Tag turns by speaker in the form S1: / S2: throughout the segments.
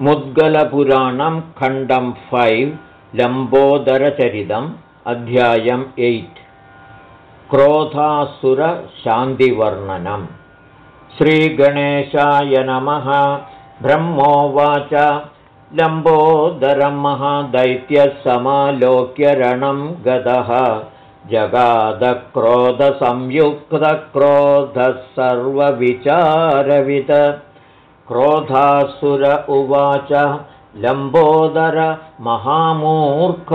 S1: मुद्गलपुराणं खण्डं five लम्बोदरचरितम् अध्यायम् eight क्रोधासुरशान्तिवर्णनम् श्रीगणेशाय नमः. ब्रह्मोवाच. लम्बोदरं महादैत्यसमालोक्यरणं गतः. जगादक्रोधसंयुक्तक्रोधः सर्वविचारविद क्रोधासुर उवाच लम्बोदर महामूर्ख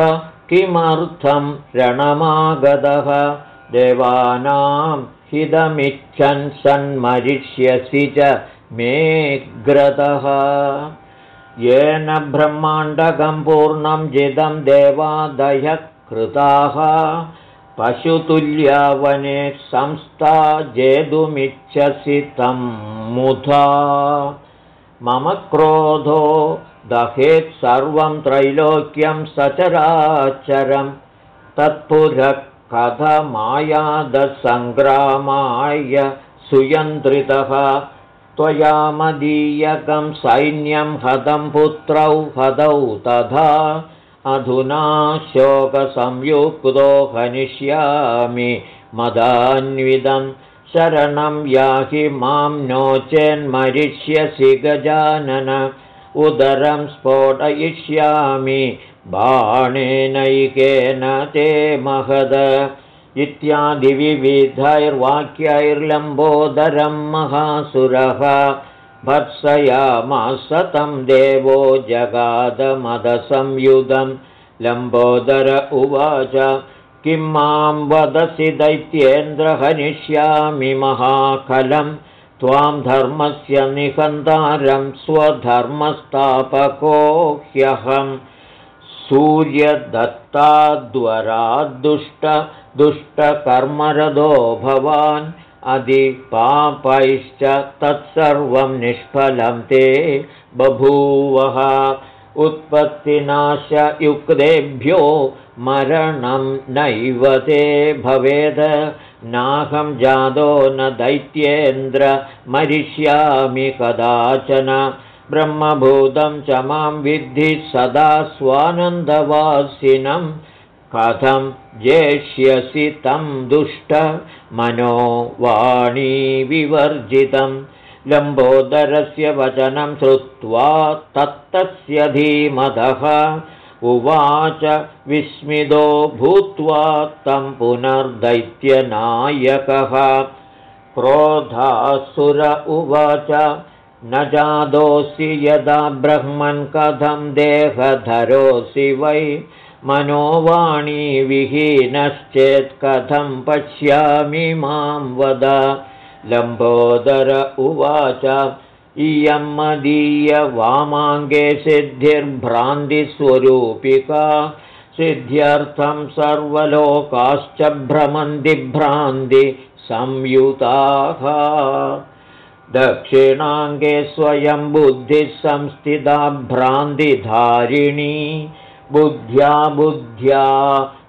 S1: किमर्थं रणमागतः? देवानां हितमिच्छन् सन्मरिष्यसि च मेऽग्रतः येन ब्रह्माण्डकं पूर्णं जिदं देवादयः कृताः पशुतुल्यावने संस्था जेतुमिच्छसि तं मुधा मम क्रोधो दहेत् सर्वं त्रैलोक्यं सचराचरं तत्पुरः कथमायादसङ्ग्रामाय सुयन्त्रितः। त्वया मदीयकं सैन्यं हतं पुत्रौ हदौ तथा। अधुना शोकसंयुक्तो हनिष्यामि मदान्विदं शरणं याहि मां नो चेन्मरिष्यसि गजानन उदरं स्फोटयिष्यामि बाणेनैकेन ते महद। इत्यादिविविधैर्वाक्यैर्लम्बोदरं महासुरः भत्सयामासतं देवो जगादमदसंयुधं। लम्बोदर उवाच किं मां वदसि दैत्येन्द्र हनिष्यामि महाकलं त्वां धर्मस्य निहन्तारं स्वधर्मस्थापको ह्यहं। सूर्यदत्ताद्वराद्दुष्ट दुष्टकर्मरदो भवान् अधिपापैश्च तत्सर्वं निष्फलं ते बभूवः उत्पत्तिनाशयुक्तेभ्यो मरणं नैव ते भवेद। नाहं जादो न दैत्येन्द्र मरिष्यामि कदाचन। ब्रह्मभूतं च मां विद्धि सदा स्वानन्दवासिनं। कथं जेष्यसि तं दुष्ट मनो वाणीविवर्जितं लम्बोदरस्य वचनं श्रुत्वा तत्तस्य धीमतः उवाच विस्मितो भूत्वा तं पुनर्दैत्यनायकः क्रोधासुर उवाच न जादोऽसि यदा ब्रह्मन् कथं देहधरोऽसि वै। मनोवाणीविहीनश्चेत् कथं पश्यामि मां वद लम्बोदर उवाच इयं मदीयवामाङ्गे सिद्धिर्भ्रान्तिस्वरूपिका। सिद्ध्यर्थं सर्वलोकाश्च भ्रमन्ति संयुताः। दक्षिणाङ्गे स्वयं बुद्धिः संस्थिता भ्रान्तिधारिणी। बुद्ध्या बुद्ध्या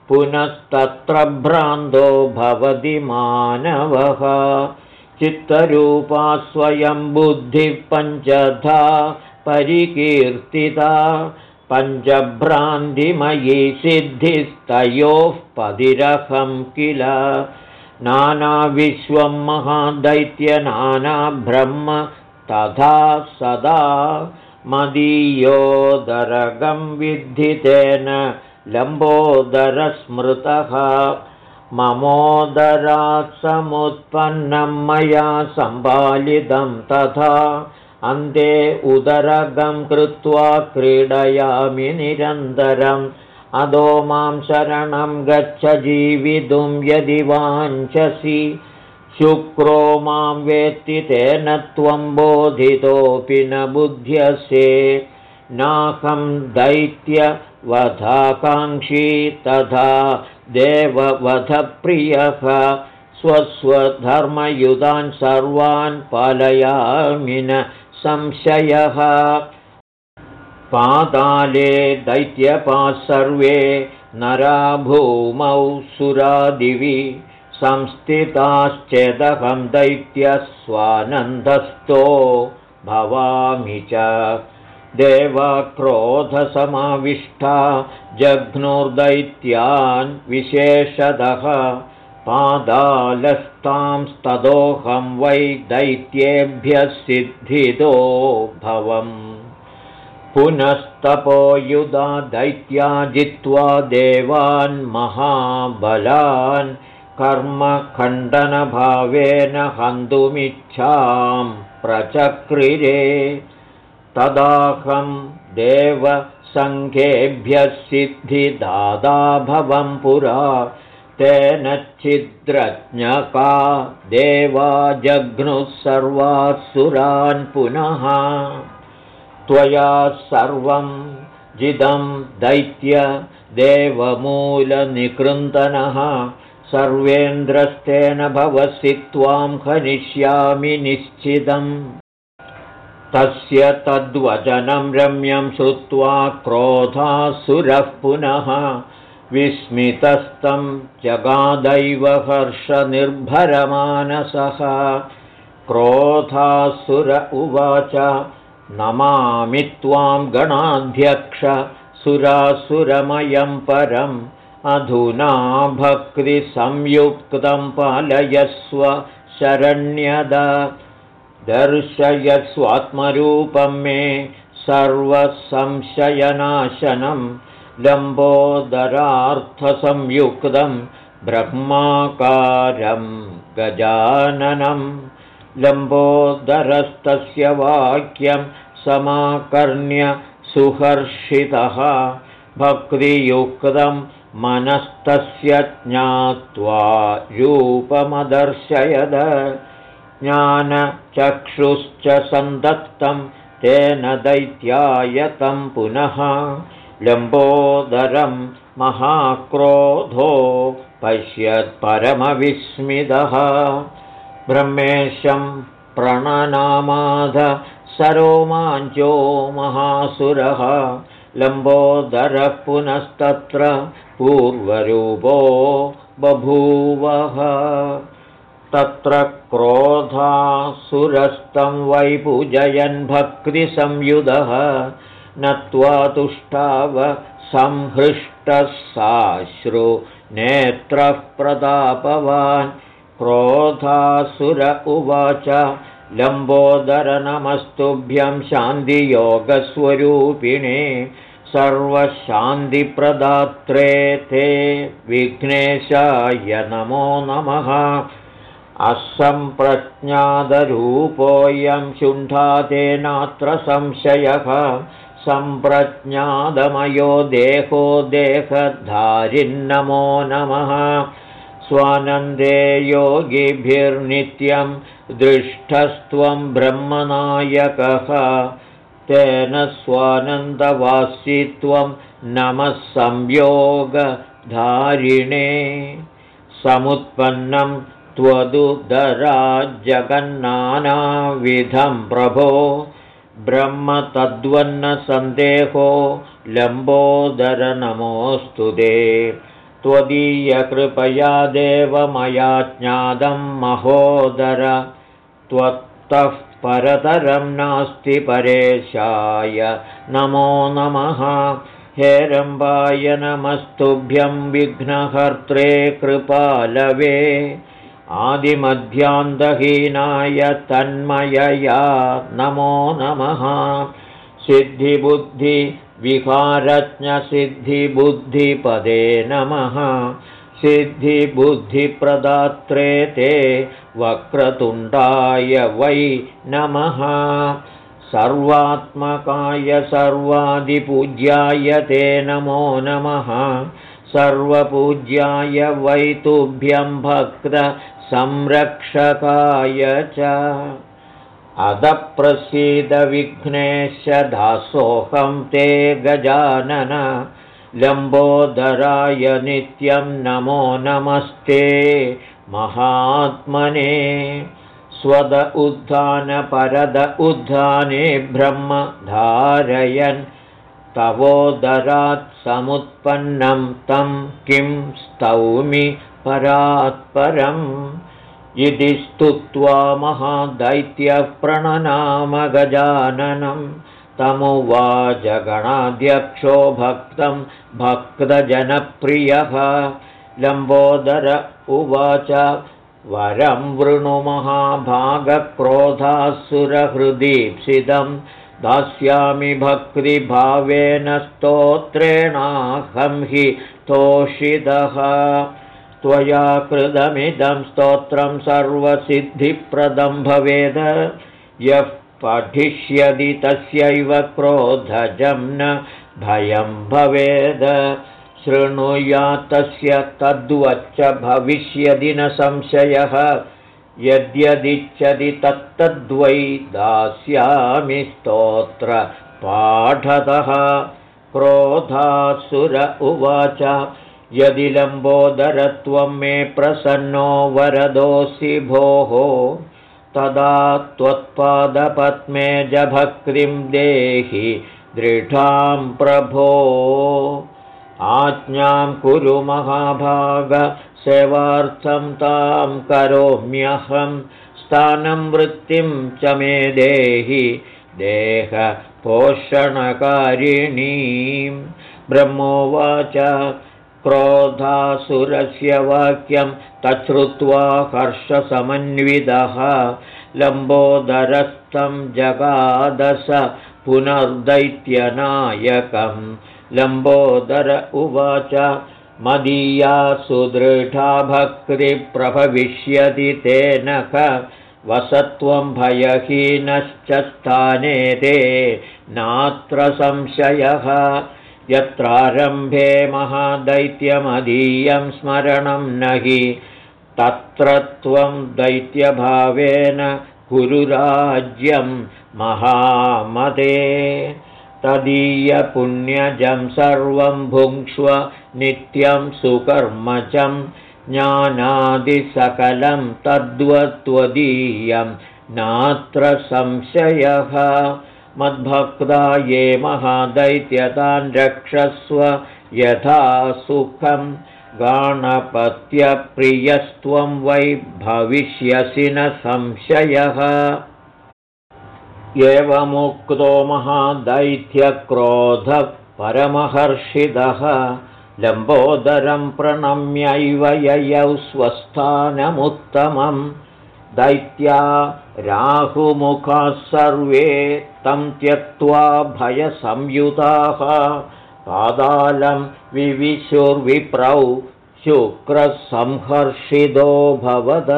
S1: पुनस्तत्र भ्रान्तो भवति मानवः चित्तरूपा स्वयं बुद्धिः पञ्चधा परिकीर्तिता। पञ्चभ्रान्तिमयी सिद्धिस्तयोः पदिरहं किल? नानाविश्वं महादैत्यनानाब्रह्म तथा सदा मदीयोदरगं विद्धितेन लम्बोदरस्मृतः ममोदरात् समुत्पन्नं मया सम्पालितं तथा अन्ते उदरगं कृत्वा क्रीडयामि निरन्तरम्। अदो मां शरणं गच्छ जीवितुं यदि वाञ्छसि। शुक्रो मां वेत्ति तेन त्वं बोधितोऽपि न बुध्यसे नाहं दैत्यवधाकाङ्क्षी तथा देववधप्रियः स्वस्वधर्मयुधान् सर्वान् पालयामि न संशयः। पाताले दैत्यपाः सर्वे नरा भूमौ सुरादिवि संस्थिताश्चेदहं दैत्यस्वानन्दस्थो भवामि च देवाक्रोधसमाविष्टा जघ्नुर्दैत्यान् विशेषदः पादालस्तांस्तदोऽहं वै दैत्येभ्यः सिद्धितो भवम्। पुनस्तपोयुधा दैत्या जित्वा देवान् महाबलान् कर्मखण्डनभावेन हन्तुमिच्छां प्रचक्रिरे तदाहं देवसङ्घेभ्यः सिद्धिदादाभवं पुरा। तेन छिद्रज्ञका देवा जघ्नुः सर्वासुरान् पुनः। त्वया सर्वं जिदं दैत्य देवमूलनिकृन्दनः सर्वेन्द्रस्तेन भवसि त्वां हनिष्यामि निश्चितम् तस्य तद्वचनं रम्यं श्रुत्वा क्रोधासुरः पुनः विस्मितस्तं जगादैव हर्षनिर्भरमानसः। क्रोधासुर उवाच नमामि त्वां गणाध्यक्ष सुरासुरमयं परम्। अधुना भक्तिसंयुक्तं पालयस्व शरण्यद दर्शयस्वात्मरूपं मे सर्वसंशयनाशनं लम्बोदरार्थसंयुक्तं ब्रह्माकारं गजाननं लम्बोदरस्तस्य वाक्यं समाकर्ण्य सुहर्षितः भक्तियुक्तं मनस्तस्य ज्ञात्वा रूपमदर्शयद ज्ञानचक्षुश्च सन्दत्तं तेन दैत्यायतं पुनः लम्बोदरं महाक्रोधो पश्यत्परमविस्मितः। ब्रह्मेशं प्रणनामाध सरोमाञ्चो महासुरः। लम्बोदरः पुनस्तत्र पूर्वरूपो बभूवः तत्र क्रोधासुरस्तं वै पूजयन् भक्तिसंयुधः नत्वा तुष्टाव संहृष्टः साश्रु नेत्रः प्रतापवान् क्रोधासुर उवाच लम्बोदरनमस्तुभ्यं शान्तियोगस्वरूपिणे सर्वशान्तिप्रदात्रे ते विघ्नेशाय नमो नमः असम्प्रज्ञादरूपोऽयं शुण्ठातेनात्र संशयः। सम्प्रज्ञादमयो देहो देहधारिन्नमो नमः। स्वानन्दे योगिभिर्नित्यं दृष्टस्त्वं ब्रह्मनायकः। तेन स्वानन्दवासित्वं नमः संयोगधारिणे। समुत्पन्नं जगन्नानाविधं प्रभो ब्रह्म तद्वन्नसन्देहो लम्बोदरनमोऽस्तु ते त्वदीयकृपया देव मया ज्ञातं महोदर त्वत्तः परतरं नास्ति परेशाय। नमो नमः। हेरम्बाय नमस्तुभ्यं विघ्नहर्त्रे कृपालवे आदिमध्यान्तहीनाय तन्मयया नमो नमः। सिद्धिबुद्धिविहारज्ञसिद्धिबुद्धिपदे नमः। सिद्धिबुद्धिप्रदात्रे ते वक्रतुण्डाय वै नमः। सर्वात्मकाय सर्वादिपूज्याय ते नमो नमः। सर्वपूज्याय वै तुभ्यं भक्तसंरक्षकाय च। अधप्रसीदविघ्नेश दासोऽहं ते गजानन लम्बोदराय नित्यं नमो नमस्ते महात्मने। स्वद उद्धानपरद उद्धाने ब्रह्म धारयन् तवोदरात् समुत्पन्नं तं किं स्तौमि परात्परम् इति स्तुत्वा महादैत्यप्रणनामगजाननं तमुवाजगणाध्यक्षो भक्तं भक्तजनप्रियः। लम्बोदर उवाच वरं वृणुमहाभागक्रोधासुरहृदीप्सितं दास्यामि भक्तिभावेन स्तोत्रेणाहं हि तोषितः त्वया कृतमिदं स्तोत्रं सर्वसिद्धिप्रदं भवेद। यः पठिष्यति तस्यैव क्रोधजं न भयं भवेद। तस्य तद्वच्च भविष्यदि न संशयः। यद्यदिच्छति तत्तद्वै दास्यामि स्तोत्र पाठतः। क्रोधासुर उवाच यदि लम्बोदरत्वं मे प्रसन्नो वरदोऽसि भोः तदा त्वत्पादपद्मे जभक्तिं देहि दृढां प्रभो। आज्ञां कुरु महाभाग सेवार्थं तां करोम्यहं स्थानं वृत्तिं च मे देहि देहपोषणकारिणीं। ब्रह्मोवाच क्रोधासुरस्य वाक्यं तच्छ्रुत्वा हर्षसमन्वितः लम्बोदरस्थं जगादश पुनर्दैत्यनायकम्। लम्बोदर उवाच मदीया सुदृढा भक्तिप्रभविष्यति तेन क वसत्वं भयहीनश्च स्थाने ते नात्र संशयः यत्रारम्भे महादैत्यमदीयं स्मरणं न हि तत्र त्वं दैत्यभावेन कुरुराज्यं महामदे। तदीयपुण्यजं सर्वं भुङ्क्ष्व नित्यं सुकर्मजं ज्ञानादिसकलं तद्वत्त्वदीयं नात्र संशयः मद्भक्ता ये महादैत्यतान् रक्षस्व यथा सुखं। गाणपत्यप्रियस्त्वं वै भविष्यसि न संशयः। एवमुक्तो महादैत्यक्रोधः परमहर्षितः लम्बोदरं प्रणम्यैव ययौ स्वस्थानमुत्तमं। दैत्या राहुमुखाः सर्वे तं त्यक्त्वा भयसंयुताः। पादालं विविशुर्विप्रौ शुक्रसंहर्षितो भवद।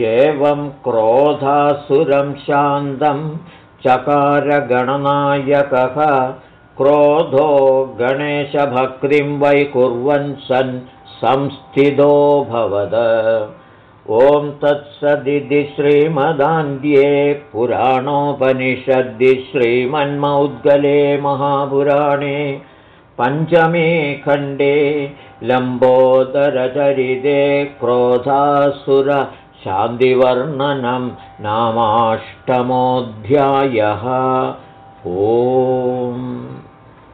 S1: एवं क्रोधासुरं शान्तं चकारगणनायकः। क्रोधो गणेशभक्तिं वै कुर्वन् सन् संस्थितो भवद ॐ तत्सदिति श्रीमदान्ध्ये पुराणोपनिषद्दि श्रीमन्मौद्गले महापुराणे पञ्चमे खण्डे लम्बोदरचरिते क्रोधासुर शान्तिवर्णनं नामाष्टमोऽध्यायः। ओम्